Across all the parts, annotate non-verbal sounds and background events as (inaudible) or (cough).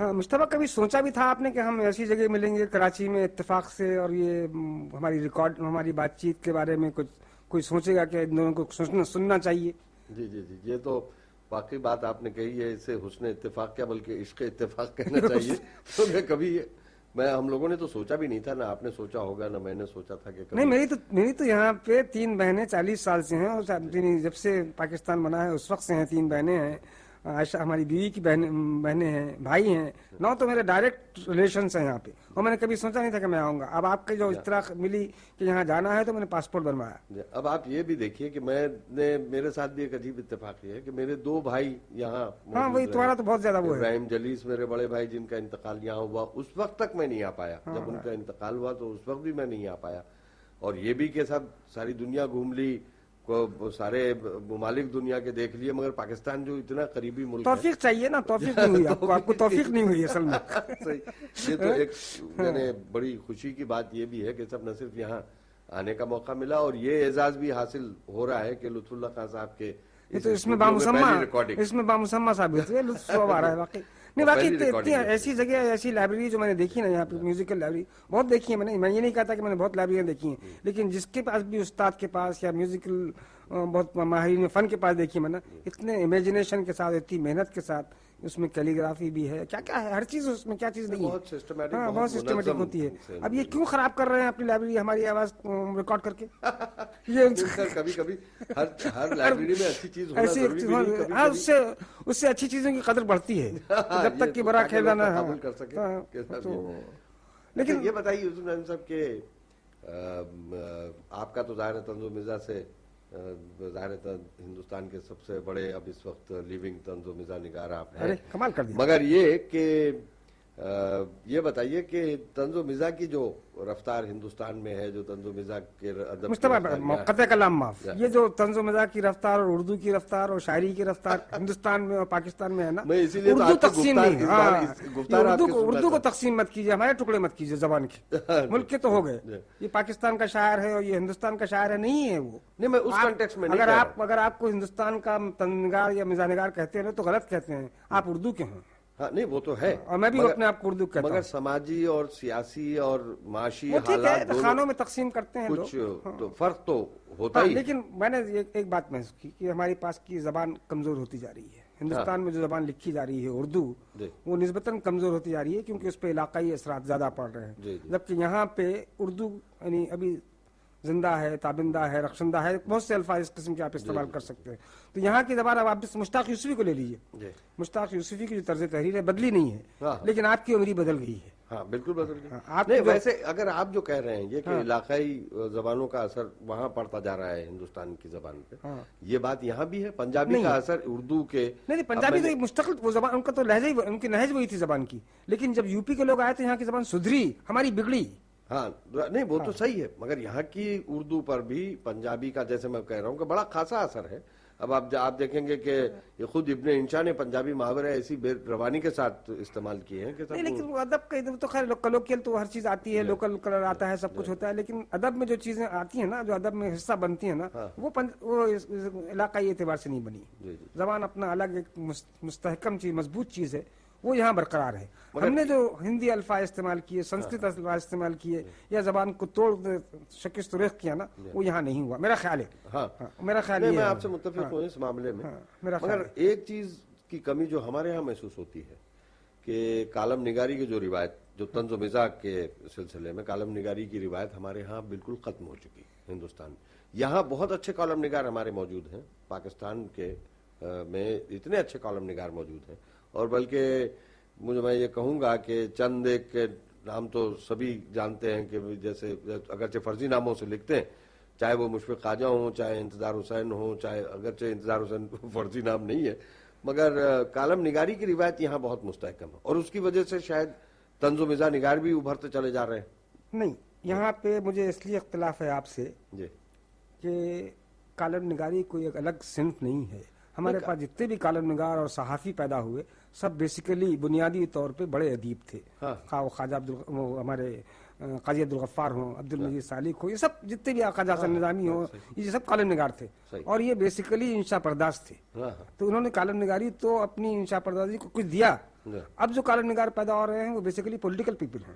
ہاں مشتبہ کبھی سوچا بھی تھا آپ نے کہ ہم ایسی جگہ ملیں گے کراچی میں اتفاق سے اور یہ ہماری ریکارڈ ہماری بات چیت کے بارے میں کچھ کوئی سوچے گا کہ ان دونوں کو سننا چاہیے؟ جی جی جی یہ تو واقعی بات آپ نے کہی ہے اسے حسن اتفاق کیا بلکہ عشق اتفاق کہنا (laughs) چاہیے۔ تو میں کبھی میں ہم لوگوں نے تو سوچا بھی نہیں تھا نہ آپ نے سوچا ہوگا نہ میں نے سوچا تھا کہ نہیں میری تو میری تو یہاں پہ تین بہنیں چالیس سال سے ہیں اور جب سے پاکستان بنا ہے اس وقت سے ہیں تین بہنیں ہیں۔ عائشہ ہماری بیوی کی بہنیں ہیں بھائی ہیں۔ نو تو میرے ڈائریکٹ ریلیشنس ہیں یہاں پہ۔ اور میں نے کبھی سوچا نہیں تھا کہ میں آؤں گا۔ اب آپ کی جو اطلاع ملی کہ یہاں جانا ہے تو میں نے پاسپورٹ بنوایا۔ جی، اب آپ یہ بھی دیکھیے کہ میں نے میرے ساتھ بھی ایک عجیب اتفاق یہ ہے کہ میرے دو بھائی یہاں ہاں وہی تمہارا تو بہت زیادہ وہ ہے۔ ابراہیم جلیس میرے بڑے بھائی جن کا انتقال یہاں ہوا اس وقت تک میں نہیں آ پایا۔ ہاں، جب ان کا انتقال ہوا تو اس وقت بھی میں نہیں آ پایا۔ اور یہ بھی کہ سب ساری دنیا گھوم لی۔ سارے ممالک دنیا کے دیکھ لیے مگر پاکستان جو اتنا قریبی ملک توفیق چاہیے نا توفیق نہیں ہوئی آپ کو توفیق نہیں ہوئی اصل میں۔ (laughs) یہ تو ایک یعنی بڑی خوشی کی بات یہ بھی ہے کہ سب نہ صرف یہاں آنے کا موقع ملا اور یہ اعزاز بھی حاصل ہو رہا ہے کہ لطف اللہ خان صاحب کے اس میں بامسمہ اس میں بامسمہ ثابت ہے لطف آ رہا ہے واقعی۔ نہیں واقعی ایسی جگہ ایسی لائبریری جو میں نے دیکھی نا یہاں پہ میوزیکل لائبریری بہت دیکھی ہے میں نے۔ میں یہ نہیں کہتا کہ میں نے بہت لائبریریاں دیکھی ہیں لیکن جس کے پاس بھی استاد کے پاس یا میوزیکل بہت ماہرین فن کے پاس دیکھی میں نے۔ اتنے امیجنیشن کے ساتھ اتنی محنت کے ساتھ اس میں کیلیگرافی بھی ہے۔ کیا کیا ہے؟ ہر چیز اس میں کیا چیز نہیں ہے؟ ہاں بہت سسٹمیٹک ہوتی ہے۔ اب یہ کیوں خراب کر رہے ہیں اپنی لائبریری ہماری آواز ریکارڈ کر کے؟ (laughs) کبھی کبھی ہر لائبریری میں اچھی چیز ہاں اس سے اس سے اچھی چیزوں کی قدر بڑھتی ہے۔ (laughs) ہاں، جب تک کہ بڑا کھیلنا نہ کر سکے لیکن یہ بتائیے یوسف صاحب کہ آپ کا تو ظاہر تنظیم مرزا سے ظاہر ہندوستان کے سب سے بڑے اب اس وقت لیونگ تنز و مزاح نگار آپ ہیں۔ مگر یہ کہ یہ بتائیے کہ تنز و مزاح کی جو رفتار ہندوستان میں ہے جو تنز و مزاح کے قطع کلام معاف۔ یہ جو تنز و مزاح کی رفتار اور اردو کی رفتار اور شاعری کی رفتار ہندوستان میں اور پاکستان میں ہے نا اردو تقسیم نہیں ہاں، اردو کو تقسیم مت کیجیے ہمارے ٹکڑے مت کیجیے زبان کے۔ (laughs) ملک کے تو ہو گئے۔ یہ پاکستان کا شاعر ہے اور یہ ہندوستان کا شاعر ہے نہیں ہے وہ۔ نہیں میں اس کانٹیکس میں اگر آپ اگر آپ کو ہندوستان کا تنگار یا مزانگار کہتے ہیں تو غلط کہتے ہیں۔ آپ اردو کے ہیں ہاں نہیں وہ تو ہے۔ اور میں بھی اپنے آپ کو اردو کہتا مگر سماجی اور سیاسی اور معاشی حالات خانوں میں تقسیم کرتے ہیں کچھ تو فرق تو ہوتا ہی لیکن میں نے ایک بات محسوس کی کہ ہمارے پاس کی زبان کمزور ہوتی جا رہی ہے۔ ہندوستان میں جو زبان لکھی جا رہی ہے اردو وہ نسبتاً کمزور ہوتی جا رہی ہے کیونکہ اس پہ علاقائی اثرات زیادہ پڑ رہے ہیں۔ جبکہ یہاں پہ اردو یعنی ابھی زندہ ہے تابندہ ہے رخشندہ ہے بہت سے الفاظ اس قسم کے آپ استعمال کر سکتے ہیں۔ تو یہاں کی زبان اب آپ مشتاق یوسفی کو لے لیجیے مشتاق یوسفی کی جو طرز تحریر ہے بدلی نہیں ہے لیکن آپ کی عمری بدل گئی ہے۔ ہاں بالکل بدل گئی۔ آپ ویسے اگر آپ جو کہہ رہے ہیں یہ کہ علاقائی زبانوں کا اثر وہاں پڑتا جا رہا ہے ہندوستان کی زبان پہ یہ بات یہاں بھی ہے پنجابی کا اثر اردو کے نہیں پنجابی تو مستقل وہ زبان ان کا تو لہجہ ان کی نہج وہی تھی زبان کی۔ لیکن جب یو پی کے لوگ آئے تو یہاں کی زبان سدھری ہماری بگڑی۔ ہاں نہیں وہ تو صحیح ہے مگر یہاں کی اردو پر بھی پنجابی کا جیسے میں کہہ رہا ہوں کہ بڑا خاصا اثر ہے۔ اب آپ آپ دیکھیں گے کہ یہ خود ابن انشا نے پنجابی محاورے ایسی بے روانی کے ساتھ استعمال کیے ہیں نہیں لیکن ادب کا تو خیر کلوکیل تو ہر چیز آتی ہے لوکل کلر آتا ہے سب کچھ ہوتا ہے لیکن ادب میں جو چیزیں آتی ہیں نا جو ادب میں حصہ بنتی ہیں نا ہاں۔ وہ علاقائی اعتبار سے نہیں بنی۔ جی، جی۔ زبان اپنا الگ ایک مستحکم چیز مضبوط چیز ہے۔ وہ یہاں برقرار ہے۔ ہم نے جو ہندی الفاظ استعمال کیے سنسکرت ہاں۔ الفاظ استعمال کیے یا زبان کو توڑ شکست ریخ کیا نا وہ یہاں نہیں ہوا۔ میرا خیال ہے۔ ہاں, ہاں، میرا خیال ہے میں آپ سے متفق ہوں اس معاملے میں۔ مگر ایک چیز کی کمی جو ہمارے ہاں محسوس ہوتی ہے کہ کالم نگاری کی جو روایت جو طنز و مزاح کے سلسلے میں کالم نگاری کی روایت ہمارے ہاں بالکل ختم ہو چکی ہندوستان میں۔ یہاں بہت اچھے کالم نگار ہمارے موجود ہیں۔ پاکستان کے میں اتنے اچھے کالم نگار موجود ہیں۔ اور بلکہ مجھے میں یہ کہوں گا کہ چند ایک نام تو سبھی جانتے ہیں کہ جیسے اگرچہ فرضی ناموں سے لکھتے ہیں چاہے وہ مشفق خواجہ ہوں چاہے انتظار حسین ہوں چاہے اگرچہ انتظار حسین (laughs) فرضی نام نہیں ہے مگر کالم نگاری کی روایت یہاں بہت مستحکم ہے۔ اور اس کی وجہ سے شاید طنز و مزاح نگار بھی ابھرتے چلے جا رہے ہیں۔ نہیں یہاں پہ مجھے اس لیے اختلاف ہے آپ سے جی۔ کہ کالم نگاری کوئی ایک الگ صنف نہیں ہے۔ ہمارے پاس جتنے بھی کالم نگار اور صحافی پیدا ہوئے سب بیسیکلی بنیادی طور پہ بڑے ادیب تھے۔ ہاں۔ خواہ خواجہ عبد ہمارے قاضی عبدالغفار ہوں عبد المجید سالک ہو یہ سب جتنے بھی خواجہ حسن ہاں، نظامی ہوں یہ سب کالم نگار تھے۔ اور یہ بیسیکلی انشا پرداز تھے۔ ہاں، تو انہوں نے کالم نگاری تو اپنی انشا پردازی کو کچھ دیا۔ اب جو کالم نگار پیدا ہو رہے ہیں وہ بیسیکلی پولیٹیکل پیپل ہیں۔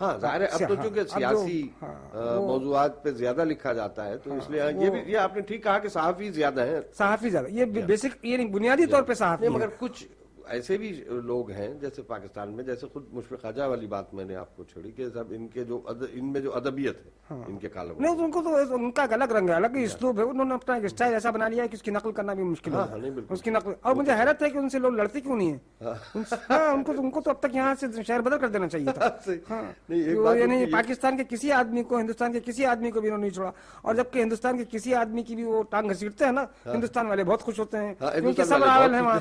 ہاں ظاہر ہے اب تو چونکہ سیاسی موضوعات پہ زیادہ لکھا جاتا ہے تو اس لیے یہ بھی یہ آپ نے ٹھیک کہا کہ صحافی زیادہ ہیں۔ صحافی زیادہ یہ بیسک یہ بنیادی طور پہ صحافی مگر کچھ ایسے بھی لوگ ہیں جیسے پاکستان میں جیسے خود مشفق خواجہ والی بات میں نے آپ کو چھوڑی کہ سب ان کے جو ان میں جو ادبیت ہے ہاں۔ ان کے کالم نہیں ان کو تو ان کا الگ رنگ ہے الگ اسلوب ہے انہوں نے اپنا ایک اسٹائل ایسا بنا لیا ہے کہ اس کی نقل کرنا بھی مشکل ہے۔ ہاں، اس کی نقل اور مجھے حیرت ہے کہ ان سے لوگ لڑتے کیوں نہیں ہیں؟ ہاں۔ ان کو ان کو تو اب تک یہاں سے شہر بدل کر دینا چاہیے تھا۔ یعنی پاکستان کے کسی آدمی کو ہندوستان کے کسی آدمی کو بھی انہوں نے چھوڑا۔ اور جبکہ ہندوستان کے کسی آدمی کی بھی وہ ٹانگ گھسیٹتے ہیں نا ہاں۔ ہندوستان والے بہت خوش ہوتے ہیں کیونکہ سب راول ہے وہاں۔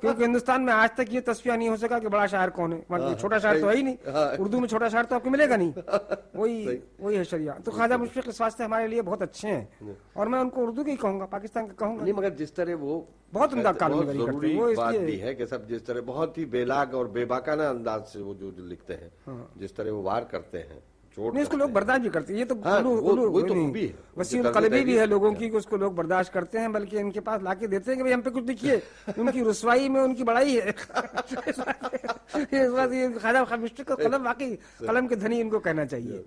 کیونکہ ہندوستان میں آج تک یہ تصویہ نہیں ہو سکا کہ بڑا شاعر کون ہے۔ ہاں، چھوٹا شاعر تو ہے ہی نہیں۔ ہاں۔ اردو میں چھوٹا شاعر تو آپ کو ملے گا نہیں۔ (laughs) وہی وہی ہے شریعہ۔ تو خواجہ مشفق اس واسطے ہمارے لیے بہت اچھے ہیں۔ ہاں۔ اور میں ان کو اردو کی کہوں گا پاکستان کا کہوں گا۔ نہیں مگر جس طرح وہ بہت عمدہ کام ضروری بات بھی ہے کہ سب جس طرح بہت ہی بے لاگ اور بے باکانہ انداز سے وہ جو لکھتے ہیں جس طرح وہ وار کرتے ہیں۔ نہیں اس کو لوگ برداشت بھی کرتے ہیں۔ یہ تو ہاں، وسیع القلبی بھی ہے لوگوں کی اس کو لوگ برداشت کرتے ہیں بلکہ ان کے پاس لا کے دیتے ہیں کہ ہم پہ کچھ لکھیے۔ (laughs) ان کی رسوائی میں ان کی بڑائی ہے۔ (laughs) قلم واقعی قلم کے دھنی ان کو کہنا چاہیے۔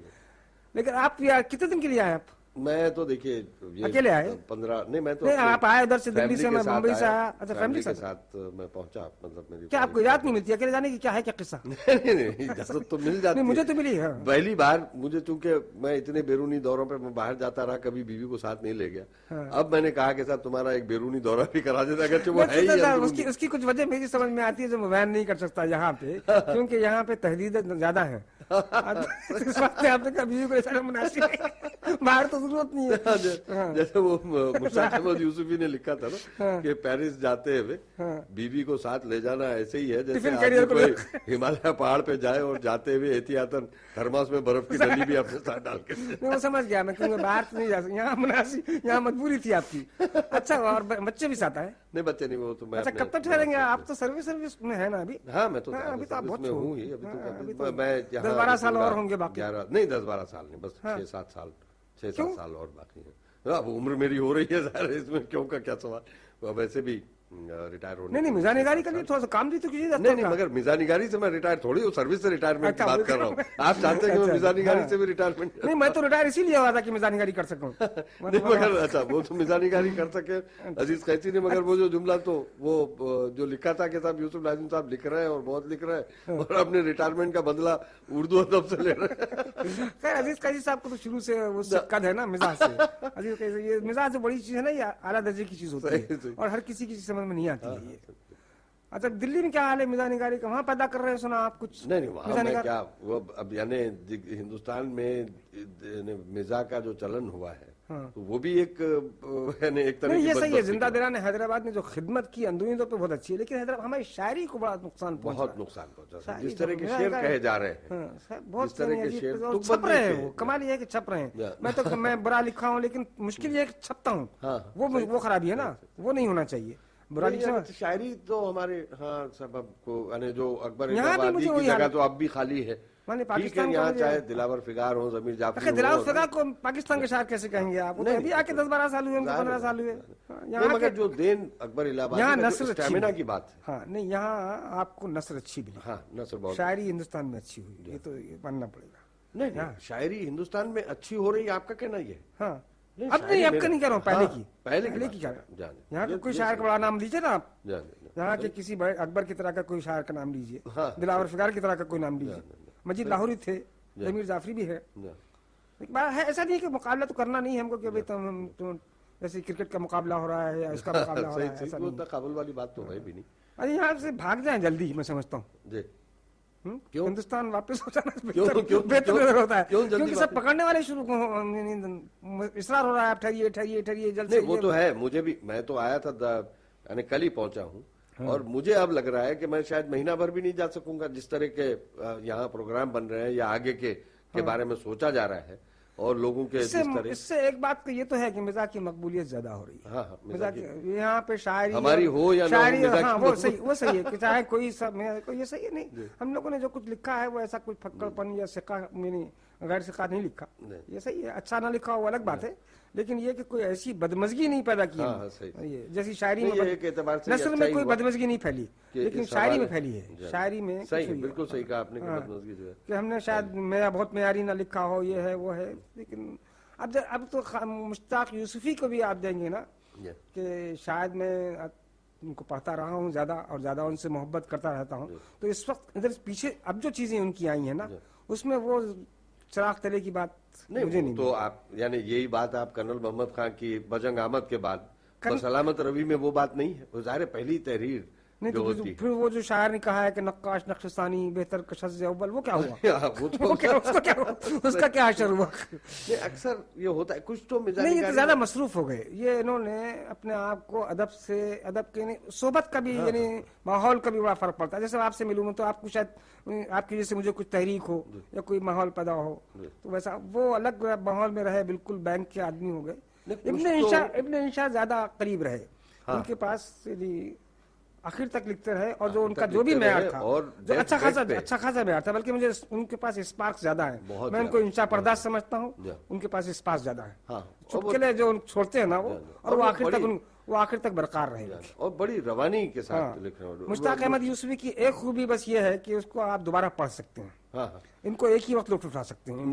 لیکن آپ کتنے دن کے لیے آئے آپ؟ میں تو دیکھیے اکیلے آئے؟ پندرہ نہیں میں تو آپ آئے ادھر سے دلی سے میں ممبئی سے آیا اچھا فیملی کے ساتھ میں پہنچا مطلب میری کیا آپ کو اجازت نہیں ملتی؟ اکیلے جانے کی کیا ہے کیا قصہ؟ (laughs) اجازت تو مل جاتی مجھے تو ملی ہے۔ پہلی بار مجھے چونکہ میں اتنے بیرونی دوروں پہ میں باہر جاتا رہا کبھی بیوی کو ساتھ نہیں لے گیا۔ ہاں۔ اب میں نے کہا کہ صاحب تمہارا ایک بیرونی دورہ بھی کرا دیتا اگرچہ وہ ہے اس کی کچھ وجہ میری سمجھ میں آتی ہے جو میں بیان نہیں کر سکتا یہاں پہ (laughs) کیونکہ یہاں پہ تحریر زیادہ ہے آپ نے کہا بیوی کو مناسب باہر تو ضرورت نہیں ہے ہاں۔ جیسے وہ مشتاق احمد یوسفی نے لکھا تھا نا ہاں۔ کہ پیرس جاتے ہوئے ہاں۔ بیوی کو ساتھ لے جانا ایسے ہی ہے جیسے ہمالیہ پہاڑ پہ جائے اور جاتے ہوئے احتیاطن تھرماس میں برف کی ڈلی بھی اپنے ساتھ ڈال کے وہ سمجھ گیا میں کیونکہ باہر نہیں جا سکتا یہاں مناسب یہاں مجبوری تھی آپ کی اچھا اور بچے بھی ساتھ آئے نہیں بچے نہیں وہ تو میں اچھا کب تک ٹھہریں گے؟ آپ تو سروس سروس میں ہے نا ابھی؟ ہاں میں تو ابھی تو آپ بہت ہوں ہی ابھی تو میں دس بارہ سال اور ہوں گے باقی۔ نہیں دس بارہ سال نہیں بس چھ سات سال چھ سات سال اور باقی ہیں۔ اب عمر میری ہو رہی ہے ظاہر اس میں کیوں کا کیا سوال؟ ویسے بھی ریٹائر ہونے نہیں نہیں میزان نگاری کا لیے تھوڑا سا کام بھی تو کیجیے نہیں نہیں مگر میزان نگاری سے میں ریٹائر تھوڑی ہوں سروس سے ریٹائرمنٹ کی بات کر رہا ہوں۔ آپ چاہتے ہیں کہ میں میزان نگاری سے بھی ریٹائرمنٹ نہیں میں تو ریٹائر اسی لیے ہوا تھا کہ میزان نگاری کر سکوں۔ (laughs) نہیں مگر اچھا وہ تو میزان نگاری کر سکے۔ عزیز قیسی نے مگر وہ جو جملہ تو وہ جو لکھا تھا کہ صاحب یوسف لازم صاحب لکھ رہے ہیں اور بہت لکھ رہے ہیں اور اپنے ریٹائرمنٹ کا بدلہ اردو ادب سے لے رہے ہیں۔ (laughs) خیر عزیز قیسی صاحب کو تو شروع سے وہ قد ہے نا مزاج سے۔ عزیز قیسی یہ مزاج سے بڑی چیز ہے نا یہ اعلیٰ درجے کی چیز ہوتی ہے۔ اور ہر کسی کی سمجھ میں نہیں آتی ہے اچھا دلی میں کیا حال ہے؟ میزان نگاری کا وہاں پیدا کر رہے ہیں سنا آپ کچھ؟ نہیں نہیں وہاں میں کیا وہ اب یعنی ہندوستان میں یعنی مزا کا جو چلن ہوا ہے ہاں۔ تو وہ بھی ایک یعنی ایک طرح یہ صحیح ہے زندہ دلان حیدرآباد نے جو خدمت کی اندرونی طور پہ بہت اچھی ہے لیکن حیدرآباد ہماری شاعری کو بڑا نقصان پہنچا۔ بہت نقصان پہنچا جس طرح کے شعر کہے جا رہے ہیں ہاں، بہت طرح کے شعر چھپ رہے ہیں وہ کمال یہ ہے کہ چھپ رہے ہیں۔ میں تو میں برا لکھا ہوں لیکن مشکل یہ ہے کہ چھپتا ہوں۔ ہاں، وہ خرابی ہے نا وہ نہیں ہونا چاہیے۔ شاعری تو ہمارے ہاں سبب کو یعنی جو اکبر کی جگہ تو اب بھی خالی ہے۔ پاکستان یہاں چاہے دلاور فگار ہو زمین جعفری دلاور فگار کو پاکستان کے شاعر کیسے کہیں گے آپ؟ ابھی آ کے دس بارہ سال ہوئے پندرہ سال ہوئے۔ مگر جو دین اکبر یہاں نسل اسٹیمنا کی بات ہاں نہیں یہاں آپ کو نسل اچھی ملی ہاں نسل بہت۔ شاعری ہندوستان میں اچھی ہوئی یہ تو ماننا پڑے گا۔ نہیں ہاں۔ شاعری ہندوستان میں اچھی ہو رہی ہے آپ کا کہنا یہ ہاں۔ اب نہیں اب کا نہیں کہہ رہا ہوں پہلے کی پہلے کی کہہ رہا ہوں یہاں کا کوئی شاعر کا بڑا نام لیجیے نا آپ۔ یہاں کے کسی اکبر کی طرح کا کوئی شاعر کا نام لیجیے۔ ہاں۔ دلاور فکار کی طرح کا کوئی نام لیجیے۔ مجید لاہوری تھے جمیر جعفری بھی ہے۔ ایسا نہیں کہ مقابلہ تو کرنا نہیں ہے ہم کو کہ تم جیسے کرکٹ کا مقابلہ ہو رہا ہے یا اس کا (laughs) مقابلہ ہو رہا ہے قابل والی بات تو ہے بھی نہیں۔ ارے یہاں سے بھاگ جائیں جلدی میں سمجھتا ہوں۔ جی۔ ہندوستان واپس ہو جانا بہتر ہوتا ہے کیونکہ سب پکڑنے والے شروع اصرار ہو رہا ہے ٹھہریے ٹھہریے ٹھہریے جلد وہ تو ہے مجھے بھی میں تو آیا تھا یعنی کل ہی پہنچا ہوں۔ اور مجھے اب لگ رہا ہے کہ میں شاید مہینہ بھر بھی نہیں جا سکوں گا جس طرح کے یہاں پروگرام بن رہے ہیں یا آگے کے۔ بارے میں سوچا جا رہا ہے اور لوگوں کے اس سے ایک بات یہ تو ہے کہ مزاح کی مقبولیت زیادہ ہو رہی ہے ہاں، ہاں، یہاں پہ شاعری ہماری ہو یا شاعری ہاں وہ صحیح وہ صحیح ہے کہ چاہے کوئی سب یہ صحیح نہیں جی۔ ہم لوگوں نے جو کچھ لکھا ہے وہ ایسا کچھ پھکڑ پن یا سکا یعنی غیر سکا نہیں لکھا۔ یہ صحیح ہے اچھا نہ لکھا وہ الگ بات ہے۔ لیکن یہ کہ کوئی ایسی بدمزگی نہیں پیدا کی ہاں، ہاں، جیسی شاعری میں نسل میں کوئی بدمزگی نہیں پھیلی لیکن شاعری میں پھیلی ہے۔ جی۔ شاعری میں بالکل صحیح کہا آپ نے کہ ہم نے شاید میرا بہت معیاری نہ لکھا ہو یہ ہے وہ ہے۔ لیکن اب اب تو مشتاق یوسفی کو بھی آپ دیں گے نا کہ شاید میں ان کو پڑھتا رہا ہوں زیادہ اور زیادہ ان سے محبت کرتا رہتا ہوں۔ تو اس وقت پیچھے اب جو چیزیں ان کی آئی ہیں نا اس میں وہ چراغ تلے کی بات نہیں نہیں تو آپ یعنی یہی بات آپ کرنل محمد خان کی بجنگ آمد کے بعد سلامت روی میں وہ بات نہیں ہے وہ ظاہر پہلی تحریر نہیں تو پھر وہ جو شاعر نے کہا ہے کہ نقاش نقشستانی بہتر کشز اول وہ (laughs) کیا ہوا اس کا کیا حشر ہوا اکثر یہ ہوتا ہے کچھ تو نہیں یہ تو زیادہ مصروف ہو گئے یہ انہوں نے اپنے آپ کو ادب سے ادب کے صحبت کا بھی ہاں، یعنی ہاں۔ ماحول کا بھی بڑا فرق پڑتا ہے جیسے آپ سے ملوں تو آپ کو شاید آپ کی جیسے مجھے کچھ تحریک ہو جی۔ یا کوئی ماحول پیدا ہو جی۔ تو ویسا وہ الگ ماحول میں رہے بالکل بینک کے آدمی ہو گئے ابن انشاء ابن انشاء زیادہ قریب رہے ہاں۔ ان کے پاس یعنی آخر تک لکھتے رہے اور جو ان کا جو بھی معیار تھا جو اچھا خاصا اچھا خاصا معیار تھا بلکہ مجھے ان کے پاس اسپارک زیادہ ہیں۔ میں ان کو انشا پرداز سمجھتا ہوں۔ ان کے پاس اسپارک زیادہ ہے ہاں۔ لیے جو چھوڑتے ہیں نا وہ اور وہ آخر تک وہ آخر تک برقرار رہے گا۔ اور بڑی روانی کے ساتھ ہاں۔ لکھ رہے مشتاق احمد یوسفی کی ایک خوبی بس یہ ہے کہ اس کو آپ دوبارہ پڑھ سکتے ہیں۔ ہاں، ان کو ایک ہی وقت لطف اٹھا سکتے ہیں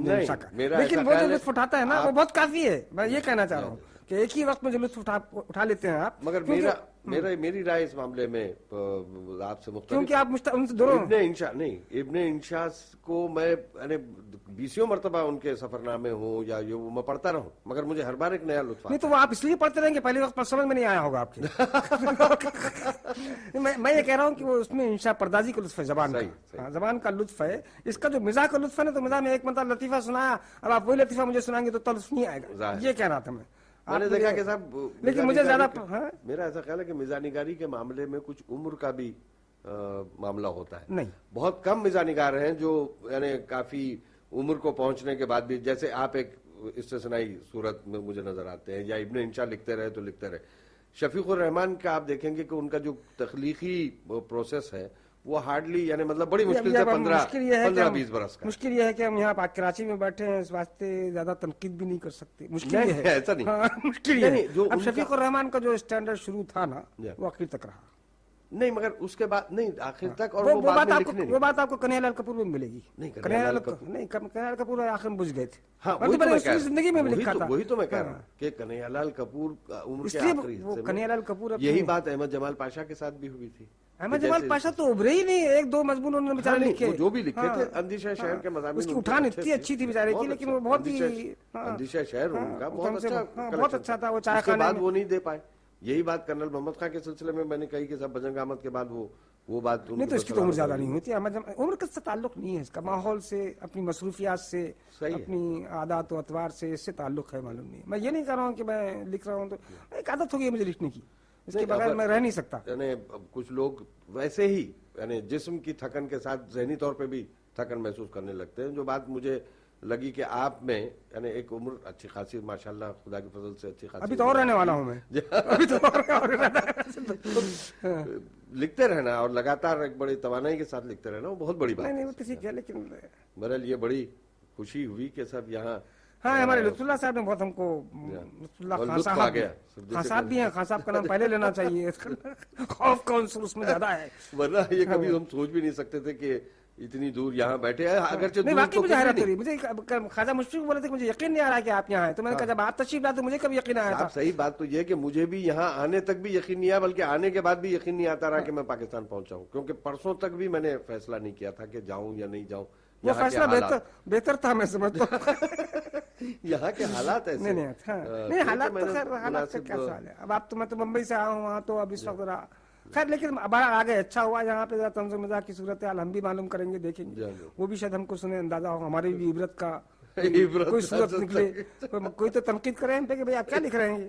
لیکن وہ جو لطف اٹھاتا ہے نا وہ بہت کافی ہے۔ میں یہ کہنا چاہ رہا ہوں۔ کہ ایک ہی وقت میں جو لطف اٹھا لیتے ہیں آپ مگر میرا میرا میری رائے اس معاملے میں آپ سے مختلف کیونکہ آپ ابن انشاء نہیں ابن انشاء کو میں یعنی بیسیوں مرتبہ ان کے سفر نامے ہوں یا یہ میں پڑھتا رہوں مگر مجھے ہر بار ایک نیا لطف نہیں تو وہ آپ اس لیے پڑھتے رہیں گے پہلے وقت پر سمجھ میں نہیں آیا ہوگا آپ کے۔ (laughs) میں یہ کہہ رہا ہوں کہ وہ اس میں انشاء پردازی کا لطف ہے زبان کا۔ ہاں، زبان کا لطف ہے۔ اس کا جو مزاح کا لطف ہے نا تو مزاح میں ایک مرتبہ لطیفہ سنایا اب آپ وہی لطیفہ مجھے سنائیں گے تو لطف نہیں آئے گا۔ یہ کہہ رہا تھا میں۔ میں نے دیکھا کہ صاحب لیکن مجھے زیادہ ہاں؟ میرا ایسا خیال ہے کہ میزانگاری کے معاملے میں کچھ عمر کا بھی معاملہ ہوتا ہے۔ نہیں۔ بہت کم میزانگار ہیں جو یعنی کافی عمر کو پہنچنے کے بعد بھی جیسے آپ ایک استثنائی صورت میں مجھے نظر آتے ہیں یا ابن انشاء لکھتے رہے تو لکھتے رہے۔ شفیق الرحمان کا آپ دیکھیں گے کہ ان کا جو تخلیقی پروسیس ہے وہ ہارڈلی یعنی مطلب بڑی مشکل سے پندرہ بیس برس کا مشکل یہ ہے کہ ہم یہاں کراچی میں بیٹھے ہیں اس واسطے زیادہ تنقید بھی نہیں کر سکتے۔ مشکل ہے۔ ایسا نہیں۔ ہاں، مشکل یہ اب شفیق الرحمان کا جو اسٹینڈرڈ شروع تھا نا وہ آخر تک رہا۔ نہیں مگر اس کے بعد نہیں آخر تک اور وہ بات آپ کو وہ بات آپ کو کنہیا لال کپور میں ملے گی۔ نہیں کنہیا لال کپور آخر بجھ گئے تھے۔ ہاں زندگی میں لکھا تھا۔ وہی تو میں کہہ رہا ہوں کہ کنہیا لال کپور عمر کے آخری کنہیا لال کپور یہی بات احمد جمال پاشا کے ساتھ بھی ہوئی تھی۔ احمد جمال پاشا تو ابھرے ہی نہیں ایک دو مضمون انہوں نے بیچارے لکھے۔ جو بھی لکھے تھے اندیشہ شہر کے مضامین اس کی اٹھان اتنی اچھی تھی بیچارے کی لیکن وہ بہت ہی اندیشہ شہر ان کا بہت اچھا تھا۔ وہ چائے خانے وہ نہیں دے پائے۔ یہی بات کرنل محمد خان کے سلسلے میں میں نے کہی کہ سب بجنگ آمد کے بعد وہ وہ بات نہیں تو اس کی تو عمر زیادہ نہیں ہوتی عمر کا سے تعلق نہیں ہے اس کا۔ ماحول سے اپنی مصروفیات سے اپنی عادات و اتوار سے اس سے تعلق ہے معلوم نہیں۔ میں یہ نہیں کہہ رہا ہوں کہ میں لکھ رہا ہوں تو ایک عادت ہوگی مجھے لکھنے کی۔ اس کے بغیر میں رہ نہیں سکتا۔ یعنی کچھ لوگ ویسے ہی یعنی جسم کی تھکن کے ساتھ ذہنی طور پہ بھی تھکن محسوس کرنے لگتے ہیں۔ جو بات مجھے لگی کہ آپ میں یعنی ایک عمر اچھی خاصی ماشاءاللہ خدا کی فضل سے اچھی خاصی ابھی تو اور (laughs) رہنے والا ہوں میں۔ جی۔ ابھی تو لکھتے رہنا اور لگاتار ایک بڑی توانائی کے ساتھ لکھتے رہنا وہ بہت بڑی بات ہے۔ لیکن بہرحال یہ بڑی خوشی ہوئی کہ سب یہاں ہاں ہمارے لطف اللہ صاحب نے بہت ہم کو لطف اللہ خان صاحب خان صاحب بھی ہیں خان صاحب کا نام پہلے لینا چاہیے۔ (laughs) خوف کا عنصر اس میں زیادہ ہے۔ ورنہ یہ کبھی ہم سوچ بھی نہیں سکتے تھے کہ اتنی دور یہاں بیٹھے ہیں۔ اگرچہ نہیں واقعی مجھے حیرت ہو رہی مجھے خواجہ مشفق بولے تھے مجھے یقین نہیں آ رہا کہ آپ یہاں ہیں۔ تو میں نے کہا جب آپ تشریف لاتے مجھے کبھی یقین آیا تھا۔ صحیح بات تو یہ کہ مجھے بھی یہاں آنے تک بھی یقین نہیں آیا بلکہ آنے کے بعد بھی یقین نہیں آتا رہا کہ میں پاکستان پہنچا ہوں۔ کیونکہ پرسوں تک بھی میں نے فیصلہ نہیں کیا تھا کہ جاؤں یا نہیں جاؤں۔ وہ فیصلہ بہتر بہتر تھا میں سمجھتا ہوں۔ (laughs) یہاں کے حالات ایسے۔ نہیں حالات تو خیر حالات سے کیا سوال ہے؟ اب آپ تو میں تو ممبئی سے آیا ہوں وہاں تو اب اس وقت خیر لیکن آگے اچھا ہوا یہاں پہ تنظیم مزاح کی صورت حال ہم بھی معلوم کریں گے دیکھیں گے۔ وہ بھی شاید ہم کو سنے اندازہ ہو ہماری بھی عبرت کا (laughs) کوئی صورت نکلے۔ کوئی تو تنقید کرے ہم پہ کہ آپ کیا لکھ رہے ہیں؟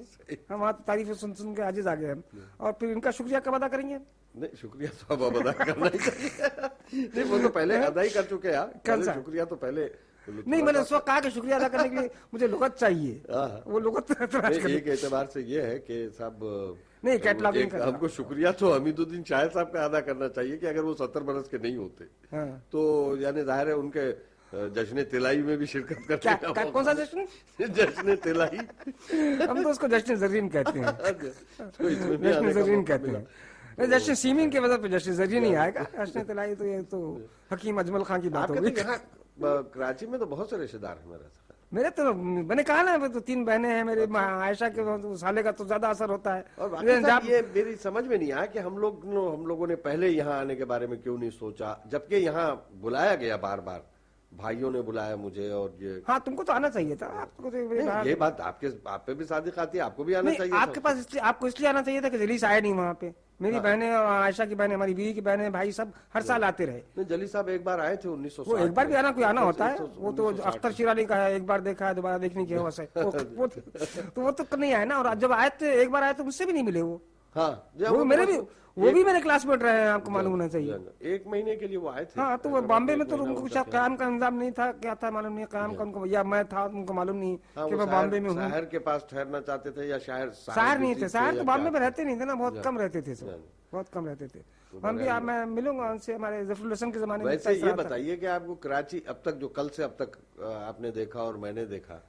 ہم وہاں تعریف سن سن کے عاجز آگے ہم۔ اور پھر ان کا شکریہ کب ادا کریں گے نہیں شکریہ تو اب ادا کرنا ہی چاہیے نہیں وہ تو پہلے ادا ہی کر چکے ہیں۔ شکریہ تو پہلے۔ نہیں میں نے اس وقت کہا کہ شکریہ ادا کرنے کے لیے مجھے لغت چاہیے۔ ہاں۔ وہ لغت (laughs) ایک اعتبار سے یہ ہے کہ صاحب نہیں ہم کو شکریہ تو حمید الدین شاہد صاحب کا ادا کرنا چاہیے کہ اگر وہ ستر برس کے نہیں ہوتے۔ ہاں۔ تو یعنی ظاہر ہے ان کے جشن تلائی میں بھی شرکت کرتے ہیں کون سا جشن؟ (laughs) جشن تلائی۔ ہم تو اس کو جشن زرین کہتے ہیں۔ (laughs) جشن زرین کہتے ہیں۔ جشن سیمین کے وجہ پہ جشن زرین ہی آئے گا۔ (laughs) جشن تلائی تو یہ تو حکیم اجمل خان کی بات ہوگی کراچی میں تو بہت سے رشتے دار ہیں میرے میرے تو میں نے کہا نا تو تین بہنیں ہیں میرے عائشہ کے سالے کا تو زیادہ اثر ہوتا ہے۔ یہ میری سمجھ میں نہیں آیا کہ ہم لوگ ہم لوگوں نے پہلے یہاں آنے کے بارے میں کیوں نہیں سوچا؟ جبکہ یہاں بلایا گیا بار بار۔ بھائیوں نے بلایا مجھے اور یہ ہاں تم کو تو آنا چاہیے تھا۔ یہ بات آپ کے آپ پہ بھی صادق آتی ہے آپ کو بھی آنا چاہیے آپ کے پاس آپ کو اس لیے آنا چاہیے تھا کہ جلیس آئے نہیں وہاں پہ۔ میری۔ بہنیں اور عائشہ کی بہنیں ہماری بیوی کی بہنیں بھائی سب ہر سال آتے رہے۔ جلی صاحب ایک بار آئے تھے انیس سو ایک بار بھی آنا کوئی آنا ہوتا ہے؟ وہ تو اختر شیرانی کا ہے ایک بار دیکھا ہے دوبارہ دیکھنے کی وجہ سے۔ (laughs) تو وہ تو نہیں آئے نا اور جب آئے تھے ایک بار آئے تو مجھ سے بھی نہیں ملے وہ۔ ہاں میرے بھی وہ بھی میرے کلاس میٹ رہے ہیں آپ کو معلوم ہونا چاہیے۔ ایک مہینے کے لیے وہ آئے تھے۔ ہاں تو وہ بامبے میں تو ان کو کچھ قیام کا انتظام نہیں تھا کیا تھا معلوم نہیں قیام کا ان کو یا میں تھا ان کو معلوم نہیں ہاں، کہ میں بامبے میں ہوں۔ شہر کے پاس ٹھہرنا چاہتے تھے یا شہر شہر نہیں تھے شہر تو بامبے میں رہتے نہیں تھے نا بہت کم رہتے تھے بہت کم رہتے تھے۔ ہم بھی میں ملوں گا ان سے ہمارے ظفر الحسن کے زمانے میں یہ بتائیے کہ آپ کو کراچی اب تک جو کل سے اب تک آپ نے دیکھا اور میں نے دیکھا۔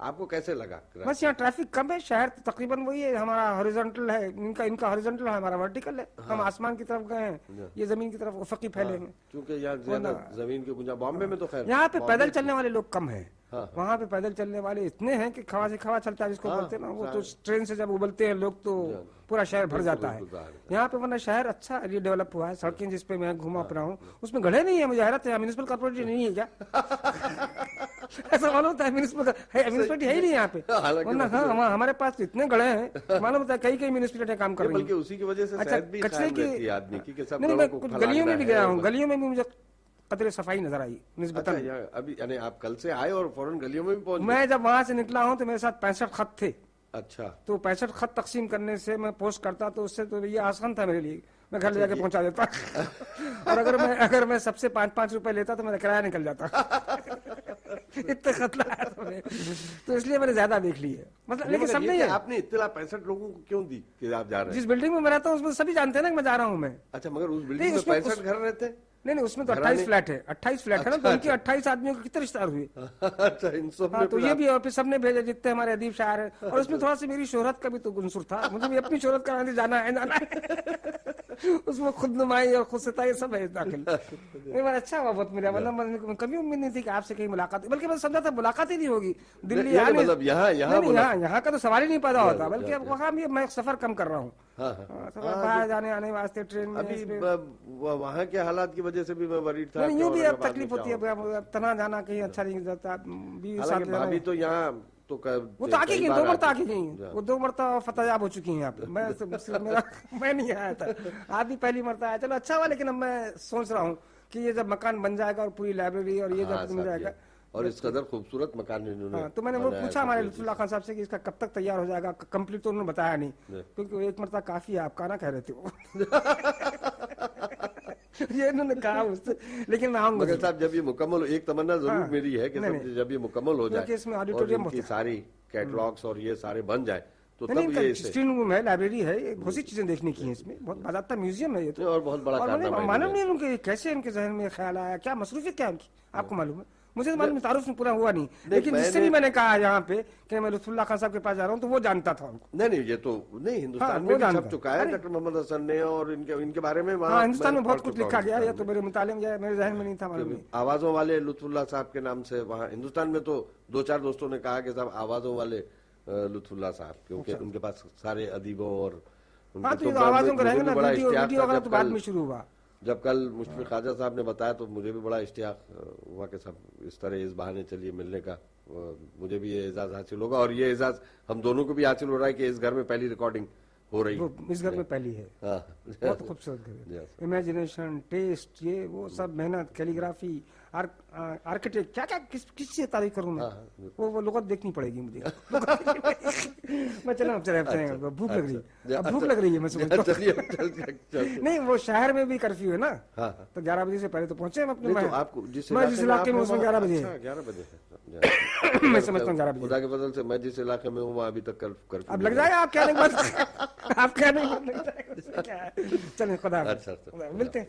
آپ کو کیسے لگا؟ بس یہاں ٹریفک کم ہے شہر تقریباً وہی ہے ہمارا ہاریزونٹل ہے ان کا ان کا ہاریزونٹل ہے ہمارا ورٹیکل ہے۔ ہم ہاں۔ آسمان کی طرف گئے ہیں ہاں۔ یہ زمین کی طرف افقی پھیلے ہیں۔ کیونکہ یہاں زمین کے گنجا بامبے میں تو خیر یہاں پہ پیدل چلنے والے لوگ کم ہیں۔ ہاں۔ وہاں پہ پیدل چلنے والے اتنے ہیں کہ کھوا سے کھوا چلتا ہے جس کو بولتے ہیں نا وہ تو ٹرین سے جب ابلتے ہیں لوگ تو پورا شہر بھر جاتا ہے۔ یہاں پہ ورنہ شہر اچھا ری ڈیولپ ہوا ہے سڑکیں جس پہ میں گھوما پھرا ہوں اس میں گڑھے نہیں ہے مجھے حیرت ہے میونسپل کارپوریشن نہیں ہے کیا؟ (laughs) ایسا معلوم ہوتا ہے میونسپلٹی ہے ہی نہیں یہاں پہ۔ ہاں ہمارے پاس اتنے گڑھے ہیں معلوم ہوتا ہے کئی کئی میونسپلٹی کام کر رہی ہیں۔ اسی کی وجہ سے اچھا کچرے کی گلیوں میں بھی گیا ہوں گلیوں میں بھی مجھے قدر صفائی نظر آئی نسبت اچھا، ابھی یعنی آپ کل سے آئے اور فوراً گلیوں میں بھی پہنچ میں جب وہاں سے نکلا ہوں تو میرے ساتھ پینسٹھ خط تھے۔ اچھا۔ تو پینسٹھ خط تقسیم کرنے سے میں پوسٹ کرتا تو اس سے تو یہ آسان تھا میرے لیے۔ میں گھر لے جا کے پہنچا دیتا۔ اور اگر میں اگر میں سب سے پانچ پانچ روپے لیتا تو میرا کرایہ نکل جاتا۔ اتنے خط لایا تو اس لیے میں نے زیادہ دیکھ لی ہے۔ مطلب لیکن سب نہیں ہے آپ نے اطلاع پینسٹھ لوگوں کو کیوں دی کہ آپ جا رہے ہیں؟ جس بلڈنگ میں میں رہتا ہوں اس میں سبھی جانتے ہیں نا کہ میں جا رہا ہوں میں۔ اچھا مگر اس بلڈنگ میں پینسٹھ گھر رہتے ہیں؟ نہیں نہیں اس میں تو اٹھائیس فلیٹ ہے۔ اٹھائیس فلیٹ ہے نا تو ان کی اٹھائیس آدمیوں کے کتنے رشتے ہوئے؟ اچھا، ہاں تو یہ بھی اور پھر سب نے بھیجا جتنے ہمارے ادیب شاعر ہیں۔ اور اس میں تھوڑا سی میری شہرت کا بھی تو گنسر تھا۔ مجھے بھی اپنی شہرت کا جانا ہے جانا ہے۔ اس میں خود نمائی اور خود ستائی سب ہے داخل اچھا ہوا بہت میرا مطلب کبھی امید نہیں تھی کہ آپ سے کہیں ملاقات بلکہ میں سمجھا تھا ملاقات ہی نہیں ہوگی دلی مطلب یہاں یہاں کا تو سوال ہی نہیں پیدا ہوتا بلکہ وہاں بھی میں سفر کم کر رہا ہوں باہر جانے آنے واسطے ٹرین میں وہاں کے حالات کی وجہ سے بھی میں ورید تھا یوں بھی اب تکلیف ہوتی ہے تنا جانا کہیں اچھا نہیں جاتا بھابھی تو یہاں تو وہ تو آگے گئی دو مرتبہ آگے گئی وہ دو مرتبہ فتح یاب ہو چکی ہیں آپ میں نہیں آیا تھا بھی پہلی مرتبہ آیا چلو اچھا ہوا لیکن اب میں سوچ رہا ہوں کہ یہ جب مکان بن جائے گا اور پوری لائبریری اور یہ جب مل جائے گا اور اس قدر خوبصورت مکان ہاں تو میں نے وہ پوچھا ہمارے لطف اللہ خان صاحب سے کہ اس کا کب تک تیار ہو جائے گا کمپلیٹ تو انہوں نے بتایا نہیں کیونکہ ایک مرتبہ کافی ہے آپ کا نا کہہ رہے تھے وہ (laughs) یہ انہوں نے کہا اس سے۔ لیکن میں آؤں گا۔ صاحب جب یہ مکمل ایک تمنا ضرور ہاں۔ میری ہے کہ جب یہ مکمل ہو جائے اس میں آڈیٹوریم کی ساری کیٹلاگس اور یہ سارے بن جائے تو تب یہ روم ہے لائبریری ہے بہت سی چیزیں دیکھنے کی ہیں اس میں۔ بہت باضابطہ میوزیم ہے یہ تو۔ اور بہت بڑا معلوم نہیں ان کے کیسے ان کے ذہن میں خیال آیا کیا مصروفیت کیا ان کی؟ آپ کو معلوم ہے؟ مجھے معلوم تعارف پورا ہوا نہیں۔ لیکن جس سے بھی میں نے کہا یہاں پہ کہ میں لطف اللہ خان صاحب کے پاس جا رہا ہوں تو وہ جانتا تھا۔ ان کو نہیں نہیں یہ تو نہیں ہندوستان ہاں، میں چھپ چکا ہے ڈاکٹر محمد حسن نے اور ان کے ان کے بارے میں ہاں ہندوستان میں بہت کچھ لکھا گیا ہے تو میرے مطالعے میں میرے ذہن میں نہیں تھا معلوم۔ آوازوں والے لطف اللہ صاحب کے نام سے وہاں ہندوستان میں تو دو چار دوستوں نے کہا کہ صاحب آوازوں والے لطف اللہ صاحب کیونکہ اچھا۔ ان کے پاس سارے ادیبوں اور ہاں تو آوازوں کا رہیں گے نا ویڈیو وغیرہ تو بعد میں شروع ہوا۔ جب کل مشفق خواجہ صاحب نے بتایا تو مجھے بھی بڑا اشتیاق ہوا کہ سب اس طرح اس بہانے چلیے ملنے کا مجھے بھی یہ اعزاز حاصل ہوگا اور یہ اعزاز ہم دونوں کو بھی حاصل ہو رہا ہے کہ اس گھر میں پہلی ریکارڈنگ ہو رہی اس گھر میں پہلی ہے۔ ہاں۔ بہت خوبصورت گھر امیجنیشن ٹیسٹ یہ وہ سب محنت کیلیگرافی آرکیٹیکٹ کیا کیا کس کس سے تعریف کروں میں؟ ہاں، ہاں، وہ وہ لغت دیکھنی پڑے گی مجھے۔ (laughs) میں چلا چلے اچھا، بھوک لگ رہی ہے۔ بھوک لگ رہی ہے میں نہیں وہ شہر میں بھی کرفیو ہے نا۔ تو گیارہ بجے سے پہلے تو پہنچے ہم اپنے میں جس علاقے میں اس میں گیارہ بجے گیارہ بجے (coughs) میں سمجھتا ہوں خدا کے بدل سے میں جس علاقے میں ہوں وہاں ابھی تک اب لگ جائے آپ کہنے کے بعد (laughs) چلیں خدا اچھا، اچھا۔ ملتے ہیں